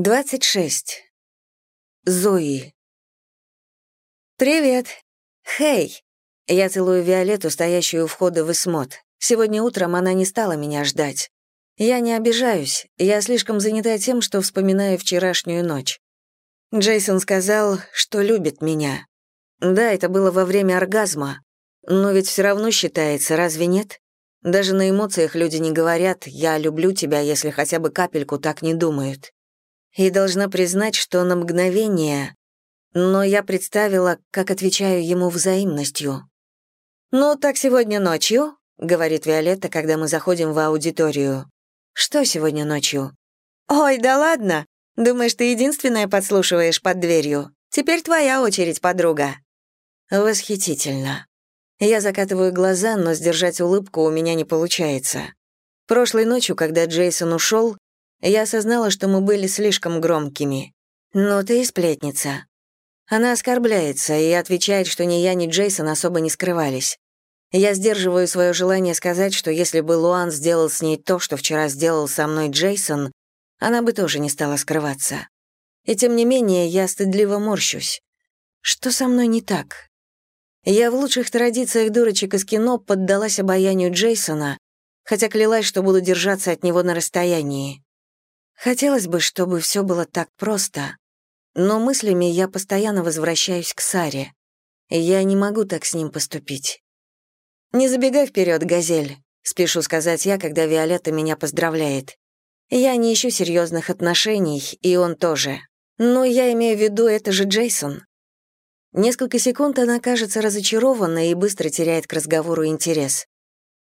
26. Зои. «Привет. Хей!» Я целую Виолетту, стоящую у входа в Исмот. Сегодня утром она не стала меня ждать. Я не обижаюсь, я слишком занята тем, что вспоминаю вчерашнюю ночь. Джейсон сказал, что любит меня. Да, это было во время оргазма, но ведь все равно считается, разве нет? Даже на эмоциях люди не говорят «я люблю тебя», если хотя бы капельку так не думают и должна признать, что на мгновение... Но я представила, как отвечаю ему взаимностью. «Ну, так сегодня ночью», — говорит Виолетта, когда мы заходим в аудиторию. «Что сегодня ночью?» «Ой, да ладно! Думаешь, ты единственная подслушиваешь под дверью? Теперь твоя очередь, подруга». Восхитительно. Я закатываю глаза, но сдержать улыбку у меня не получается. Прошлой ночью, когда Джейсон ушел, я осознала, что мы были слишком громкими. «Ну ты и сплетница». Она оскорбляется и отвечает, что ни я, ни Джейсон особо не скрывались. Я сдерживаю свое желание сказать, что если бы Луан сделал с ней то, что вчера сделал со мной Джейсон, она бы тоже не стала скрываться. И тем не менее, я стыдливо морщусь. Что со мной не так? Я в лучших традициях дурочек из кино поддалась обаянию Джейсона, хотя клялась, что буду держаться от него на расстоянии. Хотелось бы, чтобы все было так просто, но мыслями я постоянно возвращаюсь к Саре. Я не могу так с ним поступить. «Не забегай вперед, Газель», — спешу сказать я, когда Виолетта меня поздравляет. «Я не ищу серьезных отношений, и он тоже. Но я имею в виду, это же Джейсон». Несколько секунд она кажется разочарованной и быстро теряет к разговору интерес.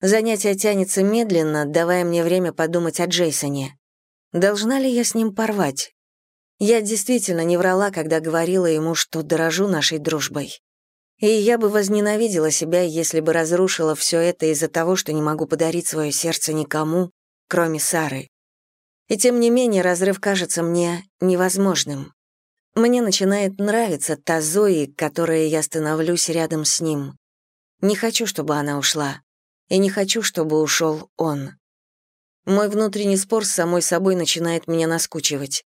Занятие тянется медленно, давая мне время подумать о Джейсоне. Должна ли я с ним порвать? Я действительно не врала, когда говорила ему, что дорожу нашей дружбой. И я бы возненавидела себя, если бы разрушила все это из-за того, что не могу подарить свое сердце никому, кроме Сары. И тем не менее разрыв кажется мне невозможным. Мне начинает нравиться та Зои, которой я становлюсь рядом с ним. Не хочу, чтобы она ушла. И не хочу, чтобы ушел он. Мой внутренний спор с самой собой начинает меня наскучивать.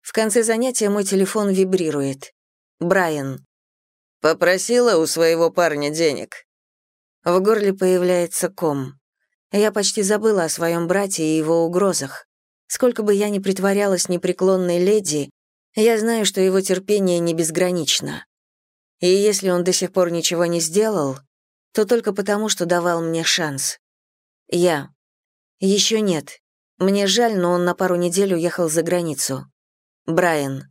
В конце занятия мой телефон вибрирует. Брайан. «Попросила у своего парня денег». В горле появляется ком. Я почти забыла о своем брате и его угрозах. Сколько бы я ни притворялась непреклонной леди, я знаю, что его терпение не безгранично. И если он до сих пор ничего не сделал, то только потому, что давал мне шанс. Я, еще нет. Мне жаль, но он на пару недель уехал за границу. Брайан.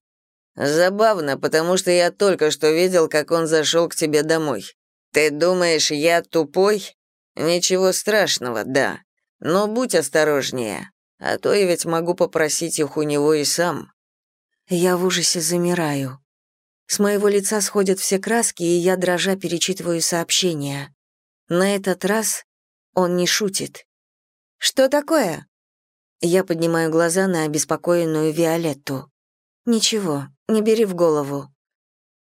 Забавно, потому что я только что видел, как он зашел к тебе домой. Ты думаешь, я тупой? Ничего страшного, да. Но будь осторожнее, а то я ведь могу попросить их у него и сам. Я в ужасе замираю. С моего лица сходят все краски, и я дрожа перечитываю сообщения. На этот раз он не шутит. «Что такое?» Я поднимаю глаза на обеспокоенную Виолетту. «Ничего, не бери в голову».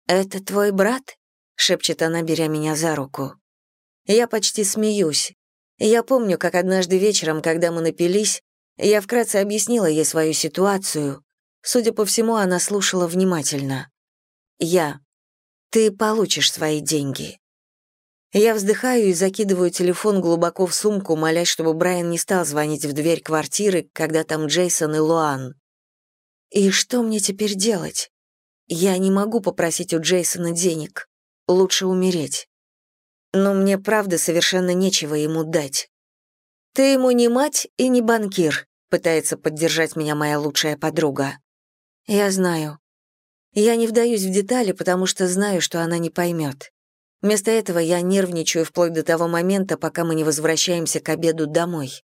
«Это твой брат?» — шепчет она, беря меня за руку. Я почти смеюсь. Я помню, как однажды вечером, когда мы напились, я вкратце объяснила ей свою ситуацию. Судя по всему, она слушала внимательно. «Я. Ты получишь свои деньги. Я вздыхаю и закидываю телефон глубоко в сумку, молясь, чтобы Брайан не стал звонить в дверь квартиры, когда там Джейсон и Луан. И что мне теперь делать? Я не могу попросить у Джейсона денег. Лучше умереть. Но мне правда совершенно нечего ему дать. «Ты ему не мать и не банкир», — пытается поддержать меня моя лучшая подруга. «Я знаю. Я не вдаюсь в детали, потому что знаю, что она не поймет. Вместо этого я нервничаю вплоть до того момента, пока мы не возвращаемся к обеду домой.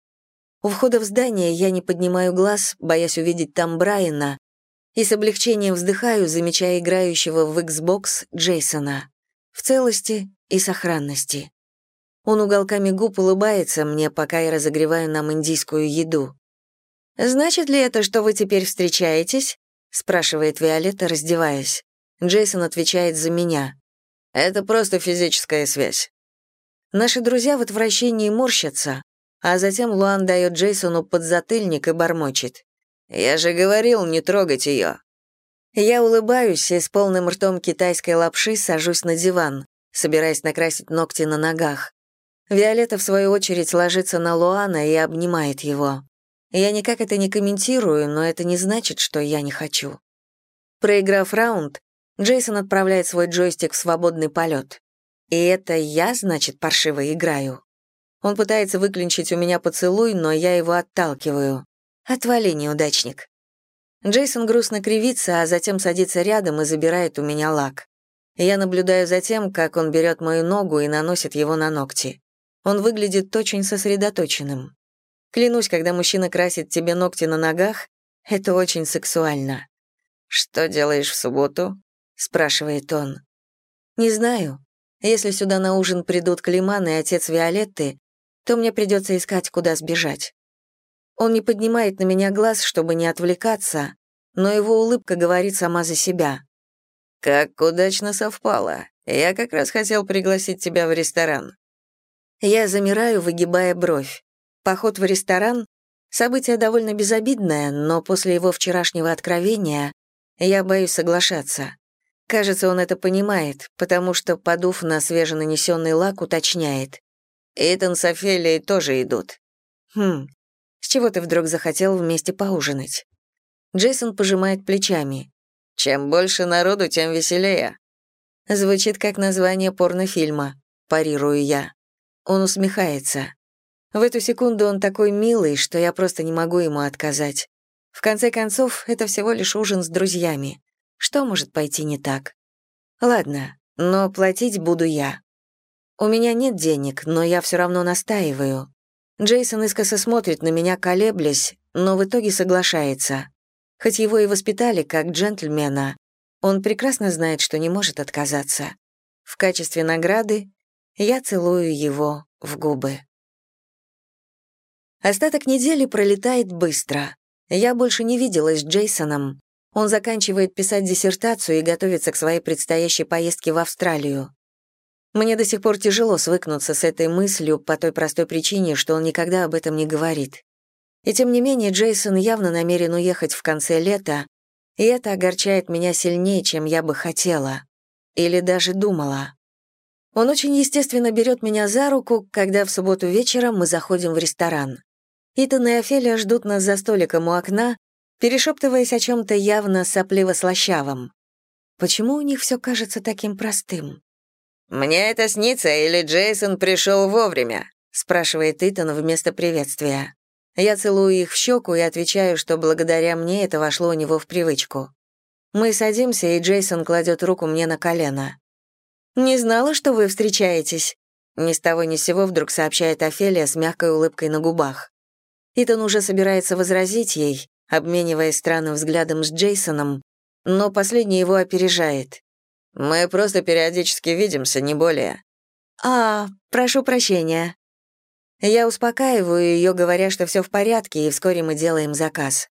У входа в здание я не поднимаю глаз, боясь увидеть там Брайана, и с облегчением вздыхаю, замечая играющего в Xbox Джейсона. В целости и сохранности. Он уголками губ улыбается мне, пока я разогреваю нам индийскую еду. «Значит ли это, что вы теперь встречаетесь?» — спрашивает Виолетта, раздеваясь. Джейсон отвечает за меня. Это просто физическая связь. Наши друзья в отвращении морщатся, а затем Луан дает Джейсону подзатыльник и бормочет. Я же говорил не трогать ее. Я улыбаюсь и с полным ртом китайской лапши сажусь на диван, собираясь накрасить ногти на ногах. Виолетта, в свою очередь, ложится на Луана и обнимает его. Я никак это не комментирую, но это не значит, что я не хочу. Проиграв раунд, Джейсон отправляет свой джойстик в свободный полет. И это я, значит, паршиво играю. Он пытается выклинчить у меня поцелуй, но я его отталкиваю. «Отвали, неудачник». Джейсон грустно кривится, а затем садится рядом и забирает у меня лак. Я наблюдаю за тем, как он берет мою ногу и наносит его на ногти. Он выглядит очень сосредоточенным. Клянусь, когда мужчина красит тебе ногти на ногах, это очень сексуально. «Что делаешь в субботу?» — спрашивает он. «Не знаю. Если сюда на ужин придут Климан и отец Виолетты, то мне придется искать, куда сбежать. Он не поднимает на меня глаз, чтобы не отвлекаться, но его улыбка говорит сама за себя. «Как удачно совпало. Я как раз хотел пригласить тебя в ресторан». Я замираю, выгибая бровь. Поход в ресторан — событие довольно безобидное, но после его вчерашнего откровения я боюсь соглашаться. Кажется, он это понимает, потому что, подув на свеженанесенный лак, уточняет. «Итан с Офелией тоже идут». «Хм, с чего ты вдруг захотел вместе поужинать?» Джейсон пожимает плечами. «Чем больше народу, тем веселее». Звучит как название порнофильма, парирую я. Он усмехается. В эту секунду он такой милый, что я просто не могу ему отказать. В конце концов, это всего лишь ужин с друзьями. Что может пойти не так? Ладно, но платить буду я. У меня нет денег, но я все равно настаиваю. Джейсон искоса смотрит на меня, колеблясь, но в итоге соглашается. Хоть его и воспитали как джентльмена, он прекрасно знает, что не может отказаться. В качестве награды я целую его в губы. Остаток недели пролетает быстро. Я больше не виделась с Джейсоном, он заканчивает писать диссертацию и готовится к своей предстоящей поездке в Австралию. Мне до сих пор тяжело свыкнуться с этой мыслью по той простой причине, что он никогда об этом не говорит. И тем не менее Джейсон явно намерен уехать в конце лета, и это огорчает меня сильнее, чем я бы хотела. Или даже думала. Он очень естественно берет меня за руку, когда в субботу вечером мы заходим в ресторан. Итан и Офелия ждут нас за столиком у окна, перешептываясь о чем-то явно сопливо-слащавом. Почему у них все кажется таким простым? «Мне это снится, или Джейсон пришел вовремя?» спрашивает Итан вместо приветствия. Я целую их в щеку и отвечаю, что благодаря мне это вошло у него в привычку. Мы садимся, и Джейсон кладет руку мне на колено. «Не знала, что вы встречаетесь», — ни с того ни с сего вдруг сообщает Офелия с мягкой улыбкой на губах. Итан уже собирается возразить ей, обмениваясь странным взглядом с Джейсоном, но последний его опережает. «Мы просто периодически видимся, не более». «А, прошу прощения». Я успокаиваю ее, говоря, что все в порядке, и вскоре мы делаем заказ.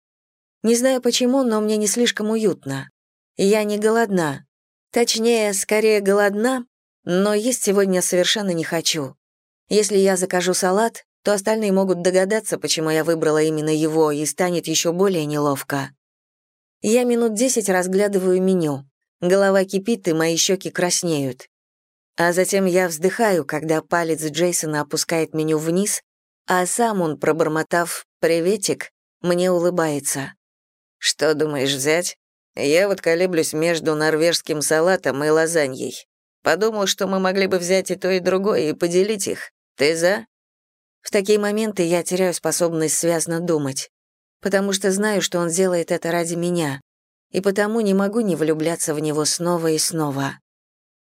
Не знаю почему, но мне не слишком уютно. Я не голодна. Точнее, скорее голодна, но есть сегодня совершенно не хочу. Если я закажу салат, то остальные могут догадаться, почему я выбрала именно его, и станет еще более неловко. Я минут десять разглядываю меню. Голова кипит, и мои щеки краснеют. А затем я вздыхаю, когда палец Джейсона опускает меню вниз, а сам он, пробормотав «приветик», мне улыбается. «Что думаешь взять? Я вот колеблюсь между норвежским салатом и лазаньей. Подумал, что мы могли бы взять и то, и другое, и поделить их. Ты за?» В такие моменты я теряю способность связно думать, потому что знаю, что он сделает это ради меня, и потому не могу не влюбляться в него снова и снова.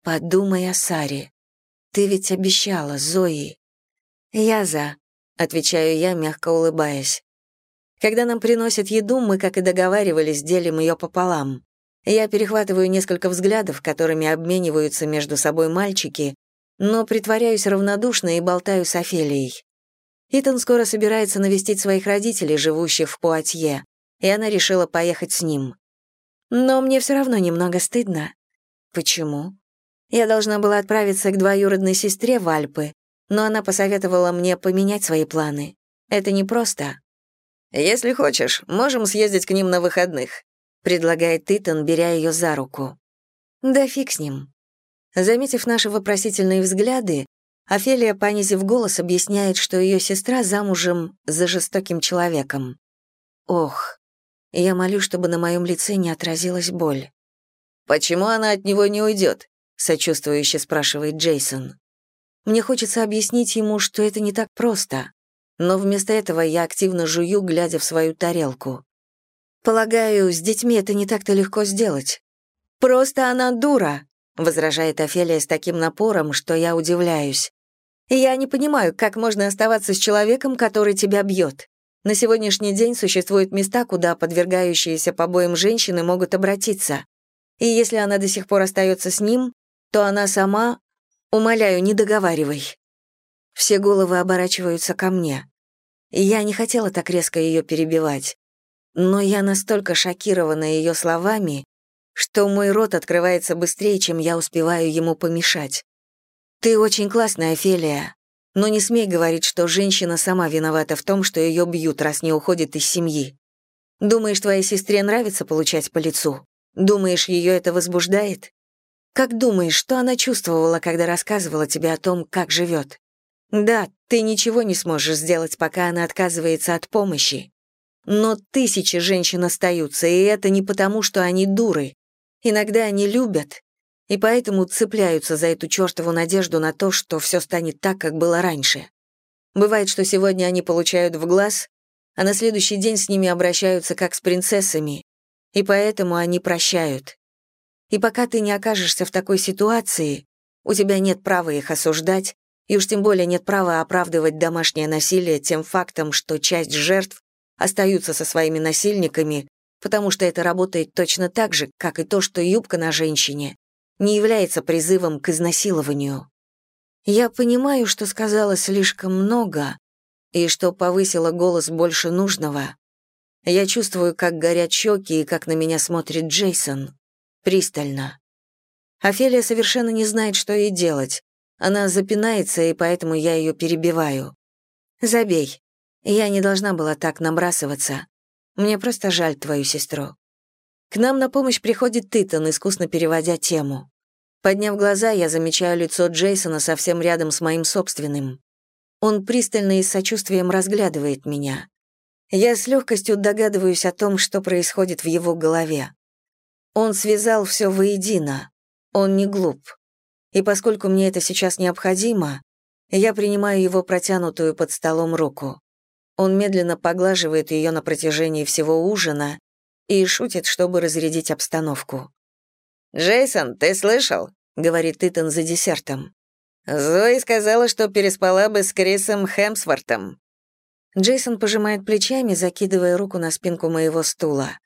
Подумай о Саре. Ты ведь обещала, Зои. Я за, отвечаю я, мягко улыбаясь. Когда нам приносят еду, мы, как и договаривались, делим ее пополам. Я перехватываю несколько взглядов, которыми обмениваются между собой мальчики, но притворяюсь равнодушной и болтаю с Офелией. Итан скоро собирается навестить своих родителей, живущих в Пуатье, и она решила поехать с ним. Но мне все равно немного стыдно. Почему? Я должна была отправиться к двоюродной сестре в Альпы, но она посоветовала мне поменять свои планы. Это непросто. Если хочешь, можем съездить к ним на выходных», — предлагает Итан, беря ее за руку. «Да фиг с ним». Заметив наши вопросительные взгляды, Офелия, понизив голос, объясняет, что ее сестра замужем за жестоким человеком. Ох, я молю, чтобы на моем лице не отразилась боль. «Почему она от него не уйдет?» — сочувствующе спрашивает Джейсон. Мне хочется объяснить ему, что это не так просто, но вместо этого я активно жую, глядя в свою тарелку. Полагаю, с детьми это не так-то легко сделать. «Просто она дура», — возражает Офелия с таким напором, что я удивляюсь. «Я не понимаю, как можно оставаться с человеком, который тебя бьет. На сегодняшний день существуют места, куда подвергающиеся побоям женщины могут обратиться. И если она до сих пор остается с ним, то она сама... Умоляю, не договаривай. Все головы оборачиваются ко мне. Я не хотела так резко ее перебивать. Но я настолько шокирована ее словами, что мой рот открывается быстрее, чем я успеваю ему помешать. «Ты очень классная, Офелия, но не смей говорить, что женщина сама виновата в том, что ее бьют, раз не уходит из семьи. Думаешь, твоей сестре нравится получать по лицу? Думаешь, ее это возбуждает? Как думаешь, что она чувствовала, когда рассказывала тебе о том, как живет? Да, ты ничего не сможешь сделать, пока она отказывается от помощи. Но тысячи женщин остаются, и это не потому, что они дуры. Иногда они любят, и поэтому цепляются за эту чертову надежду на то, что все станет так, как было раньше. Бывает, что сегодня они получают в глаз, а на следующий день с ними обращаются как с принцессами, и поэтому они прощают. И пока ты не окажешься в такой ситуации, у тебя нет права их осуждать, и уж тем более нет права оправдывать домашнее насилие тем фактом, что часть жертв остаются со своими насильниками, потому что это работает точно так же, как и то, что юбка на женщине не является призывом к изнасилованию. Я понимаю, что сказала слишком много и что повысила голос больше нужного. Я чувствую, как горят щеки и как на меня смотрит Джейсон. Пристально. Офелия совершенно не знает, что ей делать. Она запинается, и поэтому я ее перебиваю. «Забей. Я не должна была так набрасываться. Мне просто жаль твою сестру. К нам на помощь приходит Титан, искусно переводя тему. Подняв глаза, я замечаю лицо Джейсона совсем рядом с моим собственным. Он пристально и с сочувствием разглядывает меня. Я с легкостью догадываюсь о том, что происходит в его голове. Он связал все воедино. Он не глуп. И поскольку мне это сейчас необходимо, я принимаю его протянутую под столом руку. Он медленно поглаживает ее на протяжении всего ужина, и шутит, чтобы разрядить обстановку. «Джейсон, ты слышал?» — говорит Итан за десертом. «Зои сказала, что переспала бы с Крисом Хемсвортом». Джейсон пожимает плечами, закидывая руку на спинку моего стула.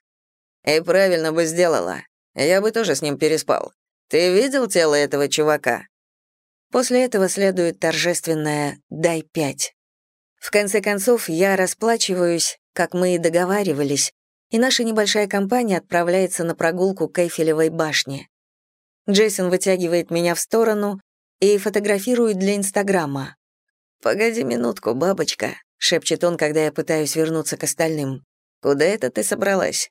«И правильно бы сделала. Я бы тоже с ним переспал. Ты видел тело этого чувака?» После этого следует торжественное «дай пять». В конце концов, я расплачиваюсь, как мы и договаривались, и наша небольшая компания отправляется на прогулку к Эйфелевой башне. Джейсон вытягивает меня в сторону и фотографирует для Инстаграма. «Погоди минутку, бабочка», — шепчет он, когда я пытаюсь вернуться к остальным. «Куда это ты собралась?»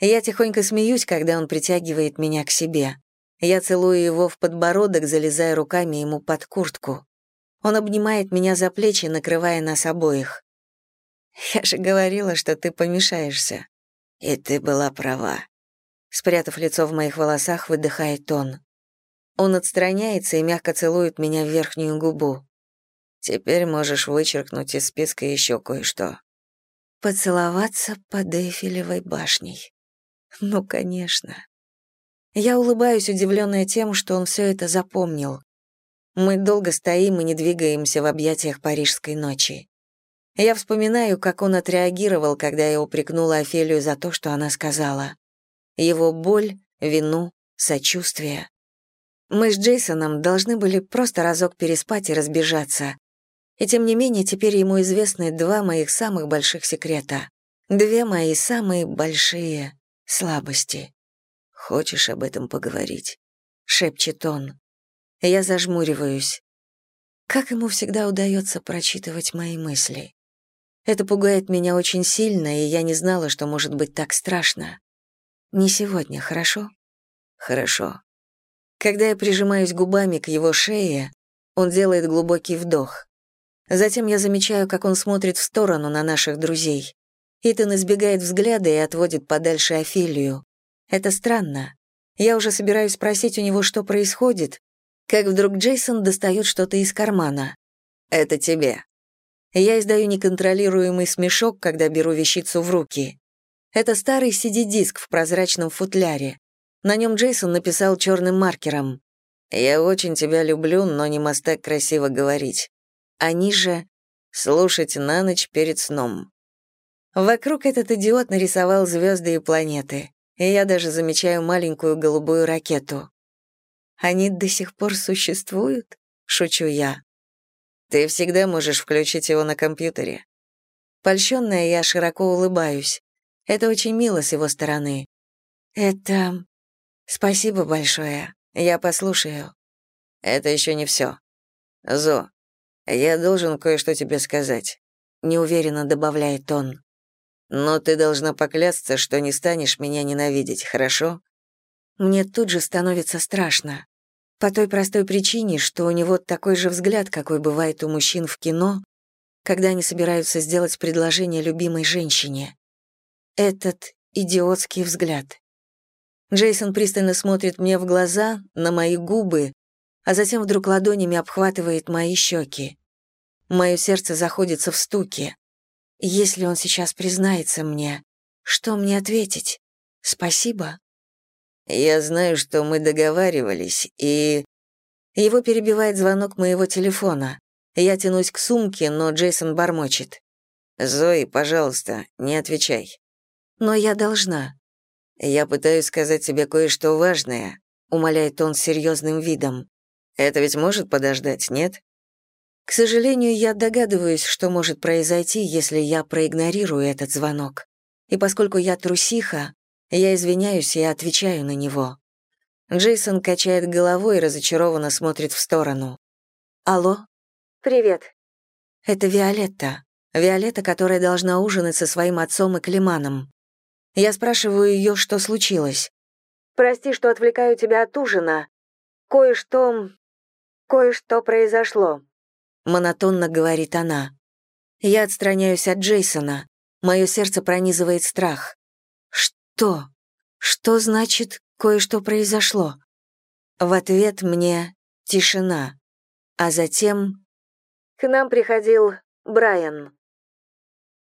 Я тихонько смеюсь, когда он притягивает меня к себе. Я целую его в подбородок, залезая руками ему под куртку. Он обнимает меня за плечи, накрывая нас обоих. «Я же говорила, что ты помешаешься», и ты была права. Спрятав лицо в моих волосах, выдыхает он. Он отстраняется и мягко целует меня в верхнюю губу. Теперь можешь вычеркнуть из списка еще кое-что. Поцеловаться под Эйфелевой башней. Ну, конечно. Я улыбаюсь, удивленная тем, что он все это запомнил. Мы долго стоим и не двигаемся в объятиях парижской ночи. Я вспоминаю, как он отреагировал, когда я упрекнула Офелию за то, что она сказала. Его боль, вину, сочувствие. Мы с Джейсоном должны были просто разок переспать и разбежаться. И тем не менее, теперь ему известны два моих самых больших секрета. Две мои самые большие слабости. «Хочешь об этом поговорить?» — шепчет он. Я зажмуриваюсь. Как ему всегда удается прочитывать мои мысли? Это пугает меня очень сильно, и я не знала, что может быть так страшно. Не сегодня, хорошо? Хорошо. Когда я прижимаюсь губами к его шее, он делает глубокий вдох. Затем я замечаю, как он смотрит в сторону на наших друзей. Итан избегает взгляда и отводит подальше Офелию. Это странно. Я уже собираюсь спросить у него, что происходит, как вдруг Джейсон достает что-то из кармана. «Это тебе». Я издаю неконтролируемый смешок, когда беру вещицу в руки. Это старый CD-диск в прозрачном футляре. На нем Джейсон написал черным маркером. «Я очень тебя люблю, но не мастак красиво говорить». Они же «Слушать на ночь перед сном». Вокруг этот идиот нарисовал звезды и планеты, и я даже замечаю маленькую голубую ракету. Они до сих пор существуют? Шучу я. Ты всегда можешь включить его на компьютере. Польщенная, я широко улыбаюсь. Это очень мило с его стороны. Это... Спасибо большое. Я послушаю. Это еще не все. Зо, я должен кое-что тебе сказать. Неуверенно добавляет он. Но ты должна поклясться, что не станешь меня ненавидеть, хорошо? Мне тут же становится страшно. По той простой причине, что у него такой же взгляд, какой бывает у мужчин в кино, когда они собираются сделать предложение любимой женщине. Этот идиотский взгляд. Джейсон пристально смотрит мне в глаза, на мои губы, а затем вдруг ладонями обхватывает мои щеки. Мое сердце заходится в стуке. Если он сейчас признается мне, что мне ответить? Спасибо? Я знаю, что мы договаривались, и... Его перебивает звонок моего телефона. Я тянусь к сумке, но Джейсон бормочет. «Зои, пожалуйста, не отвечай». «Но я должна». «Я пытаюсь сказать тебе кое-что важное», — умоляет он с серьезным видом. «Это ведь может подождать, нет?» К сожалению, я догадываюсь, что может произойти, если я проигнорирую этот звонок. И поскольку я трусиха, я извиняюсь и отвечаю на него. Джейсон качает головой и разочарованно смотрит в сторону. «Алло?» «Привет». Это Виолетта. Виолетта, которая должна ужинать со своим отцом и Климаном. Я спрашиваю ее, что случилось. «Прости, что отвлекаю тебя от ужина. Кое-что... кое-что произошло», — монотонно говорит она. Я отстраняюсь от Джейсона. Мое сердце пронизывает страх. Что? Что значит «кое-что произошло»? В ответ мне тишина. А затем... К нам приходил Брайан.